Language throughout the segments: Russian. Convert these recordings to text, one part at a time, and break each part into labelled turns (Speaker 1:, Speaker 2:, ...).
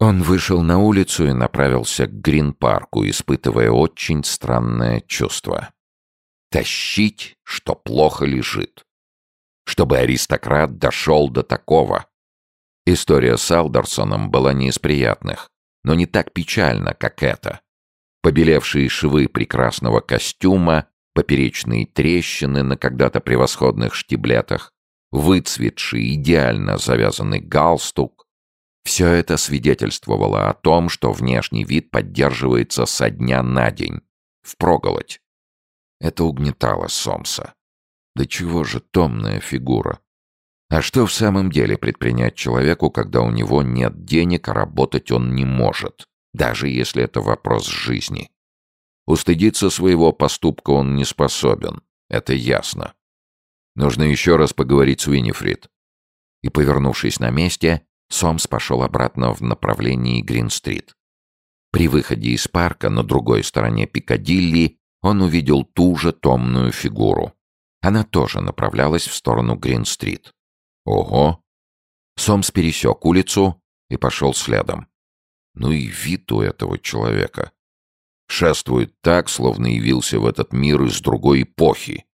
Speaker 1: Он вышел на улицу и направился к Грин-парку, испытывая очень странное чувство. Тащить, что плохо лежит. Чтобы аристократ дошел до такого. История с Алдерсоном была не из приятных, но не так печальна, как эта. Побелевшие швы прекрасного костюма, поперечные трещины на когда-то превосходных штиблетах, выцветший, идеально завязанный галстук. Все это свидетельствовало о том, что внешний вид поддерживается со дня на день, впроголодь. Это угнетало Сомса. Да чего же томная фигура? А что в самом деле предпринять человеку, когда у него нет денег, а работать он не может, даже если это вопрос жизни? Устыдиться своего поступка он не способен, это ясно. Нужно еще раз поговорить с Уинифрид. И, повернувшись на месте, Сомс пошел обратно в направлении Грин-стрит. При выходе из парка на другой стороне Пикадилли он увидел ту же томную фигуру. Она тоже направлялась в сторону Грин-стрит. Ого! Сомс пересек улицу и пошел следом. Ну и вид у этого человека. Шествует так, словно явился в этот мир из другой эпохи,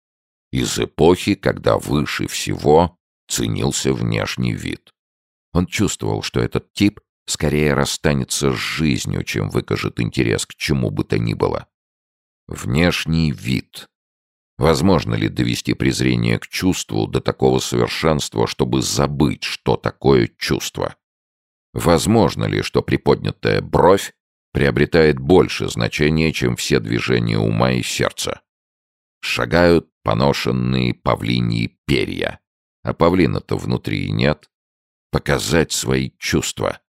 Speaker 1: из эпохи, когда выше всего ценился внешний вид. Он чувствовал, что этот тип скорее расстанется с жизнью, чем выкажет интерес к чему бы то ни было. Внешний вид. Возможно ли довести презрение к чувству до такого совершенства, чтобы забыть, что такое чувство? Возможно ли, что приподнятая бровь приобретает больше значения, чем все движения ума и сердца? Шагают поношенные павлиньи перья. А павлина-то внутри нет. Показать свои чувства.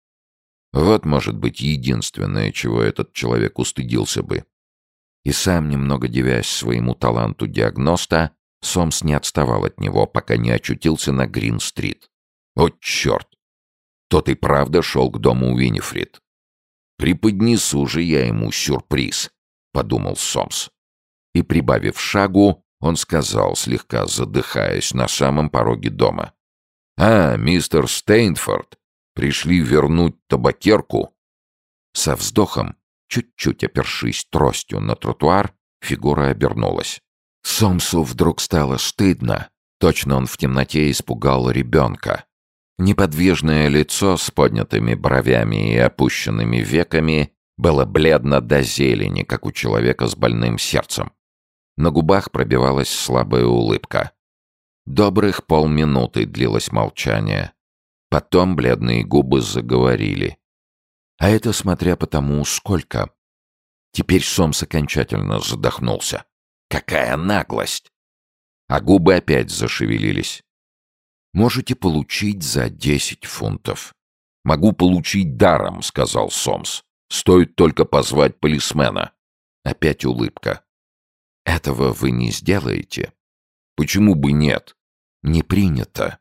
Speaker 1: Вот, может быть, единственное, чего этот человек устыдился бы. И сам, немного девясь своему таланту диагноста, Сомс не отставал от него, пока не очутился на Грин-стрит. О, черт! Тот и правда шел к дому Уинифрид. «Преподнесу же я ему сюрприз», — подумал Сомс. И, прибавив шагу, он сказал, слегка задыхаясь на самом пороге дома. «А, мистер Стейнфорд, пришли вернуть табакерку?» Со вздохом, чуть-чуть опершись тростью на тротуар, фигура обернулась. Сомсу вдруг стало стыдно. Точно он в темноте испугал ребенка. Неподвижное лицо с поднятыми бровями и опущенными веками было бледно до зелени, как у человека с больным сердцем. На губах пробивалась слабая улыбка. Добрых полминуты длилось молчание. Потом бледные губы заговорили. А это смотря по тому, сколько. Теперь Сомс окончательно задохнулся. Какая наглость! А губы опять зашевелились. Можете получить за десять фунтов. Могу получить даром, сказал Сомс. Стоит только позвать полисмена. Опять улыбка. Этого вы не сделаете. Почему бы нет? Не принято.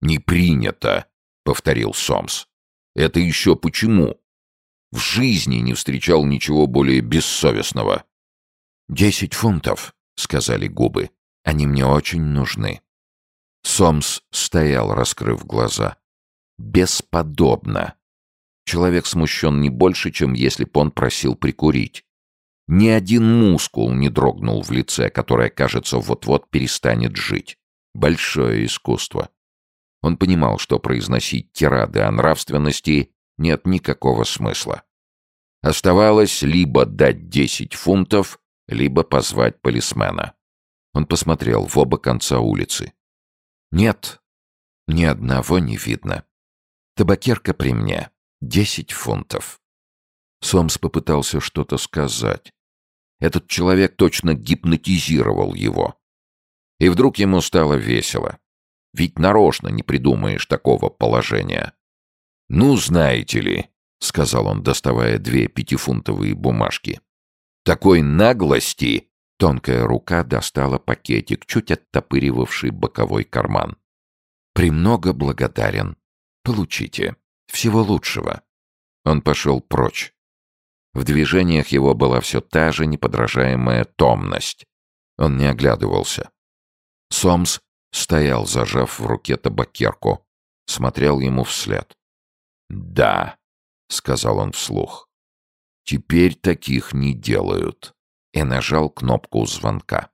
Speaker 1: Не принято, повторил Сомс. Это еще почему? В жизни не встречал ничего более бессовестного. «Десять фунтов», — сказали губы. «Они мне очень нужны». Сомс стоял, раскрыв глаза. «Бесподобно». Человек смущен не больше, чем если б он просил прикурить. Ни один мускул не дрогнул в лице, которое, кажется, вот-вот перестанет жить. Большое искусство. Он понимал, что произносить тирады о нравственности нет никакого смысла. Оставалось либо дать десять фунтов, либо позвать полисмена. Он посмотрел в оба конца улицы. Нет, ни одного не видно. Табакерка при мне. Десять фунтов. Сомс попытался что-то сказать. Этот человек точно гипнотизировал его. И вдруг ему стало весело. Ведь нарочно не придумаешь такого положения. «Ну, знаете ли», — сказал он, доставая две пятифунтовые бумажки. «Такой наглости!» — тонкая рука достала пакетик, чуть оттопыривавший боковой карман. «Премного благодарен. Получите. Всего лучшего». Он пошел прочь. В движениях его была все та же неподражаемая томность. Он не оглядывался. Сомс стоял, зажав в руке табакерку, смотрел ему вслед. «Да», — сказал он вслух. «Теперь таких не делают» и нажал кнопку звонка.